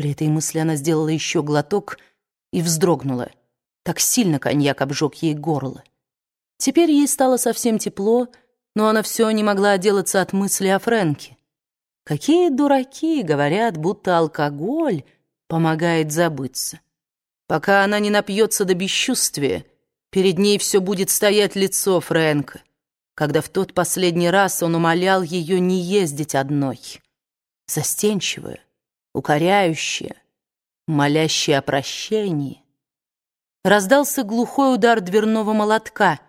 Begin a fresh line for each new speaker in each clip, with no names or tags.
При этой мысли она сделала еще глоток и вздрогнула. Так сильно коньяк обжег ей горло. Теперь ей стало совсем тепло, но она все не могла отделаться от мысли о Фрэнке. Какие дураки говорят, будто алкоголь помогает забыться. Пока она не напьется до бесчувствия, перед ней все будет стоять лицо Фрэнка, когда в тот последний раз он умолял ее не ездить одной. Застенчивая, укоряющая, молящая о прощении. Раздался глухой удар дверного молотка,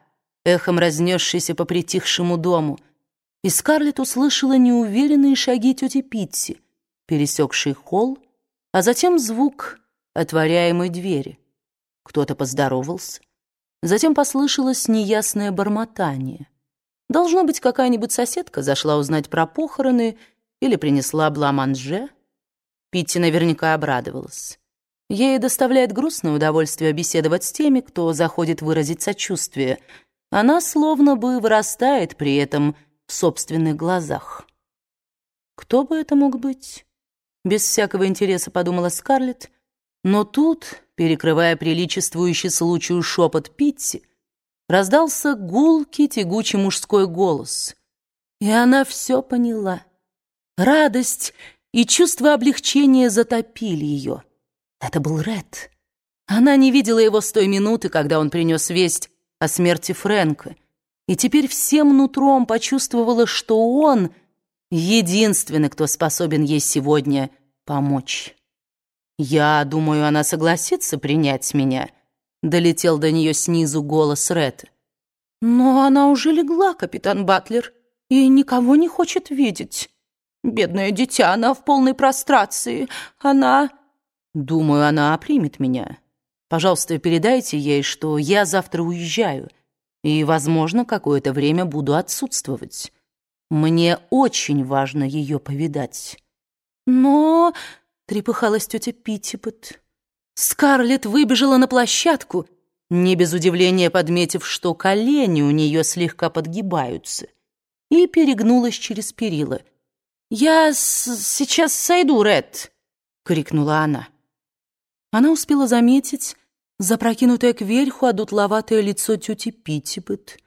эхом разнесшийся по притихшему дому — и Скарлетт услышала неуверенные шаги тети Питти, пересекшей холл, а затем звук отворяемой двери. Кто-то поздоровался. Затем послышалось неясное бормотание. Должно быть, какая-нибудь соседка зашла узнать про похороны или принесла бламанже. Питти наверняка обрадовалась. Ей доставляет грустное удовольствие беседовать с теми, кто заходит выразить сочувствие. Она словно бы вырастает при этом в собственных глазах. Кто бы это мог быть? Без всякого интереса подумала Скарлетт, но тут, перекрывая приличествующий случаю шепот Питти, раздался гулкий тягучий мужской голос. И она все поняла. Радость и чувство облегчения затопили ее. Это был Ред. Она не видела его с той минуты, когда он принес весть о смерти Фрэнка, и теперь всем нутром почувствовала, что он единственный, кто способен ей сегодня помочь. «Я думаю, она согласится принять меня», — долетел до нее снизу голос Ретта. «Но она уже легла, капитан Батлер, и никого не хочет видеть. Бедное дитя, она в полной прострации. Она...» «Думаю, она примет меня. Пожалуйста, передайте ей, что я завтра уезжаю» и, возможно, какое-то время буду отсутствовать. Мне очень важно ее повидать. Но, — трепыхалась тетя Питтипот, Скарлетт выбежала на площадку, не без удивления подметив, что колени у нее слегка подгибаются, и перегнулась через перила. «Я сейчас сойду, Ред!» — крикнула она. Она успела заметить, запрокинутое кверху одутловатое лицо тети Питтипет,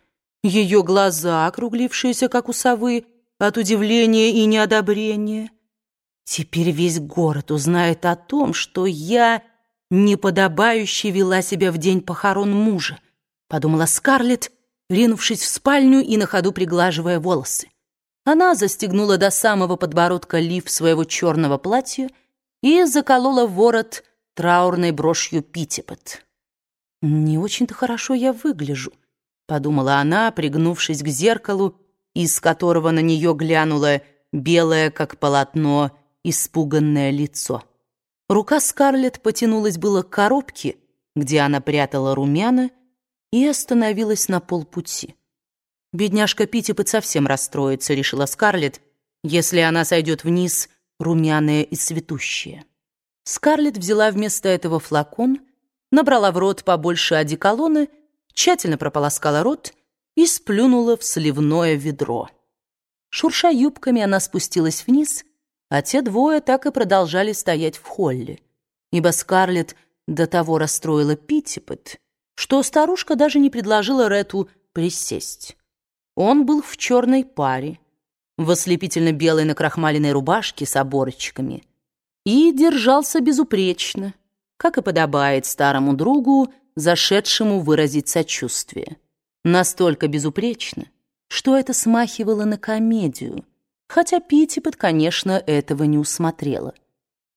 ее глаза, округлившиеся, как у совы, от удивления и неодобрения. Теперь весь город узнает о том, что я неподобающе вела себя в день похорон мужа, подумала Скарлетт, ринувшись в спальню и на ходу приглаживая волосы. Она застегнула до самого подбородка лиф своего черного платья и заколола ворот траурной брошью Питтипет. «Не очень-то хорошо я выгляжу», — подумала она, пригнувшись к зеркалу, из которого на нее глянуло белое, как полотно, испуганное лицо. Рука Скарлетт потянулась было к коробке, где она прятала румяна, и остановилась на полпути. «Бедняжка Питтипет совсем расстроится», — решила Скарлетт, «если она сойдет вниз, румяная и цветущая». Скарлетт взяла вместо этого флакон — набрала в рот побольше одеколона, тщательно прополоскала рот и сплюнула в сливное ведро. Шурша юбками, она спустилась вниз, а те двое так и продолжали стоять в холле, ибо Скарлетт до того расстроила Питтипет, что старушка даже не предложила Рету присесть. Он был в черной паре, в ослепительно-белой накрахмаленной рубашке с оборочками и держался безупречно, как и подобает старому другу, зашедшему выразить сочувствие. Настолько безупречно, что это смахивало на комедию, хотя Питтипет, конечно, этого не усмотрела.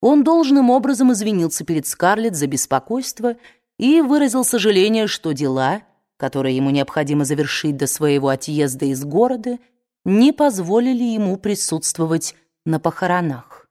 Он должным образом извинился перед Скарлетт за беспокойство и выразил сожаление, что дела, которые ему необходимо завершить до своего отъезда из города, не позволили ему присутствовать на похоронах.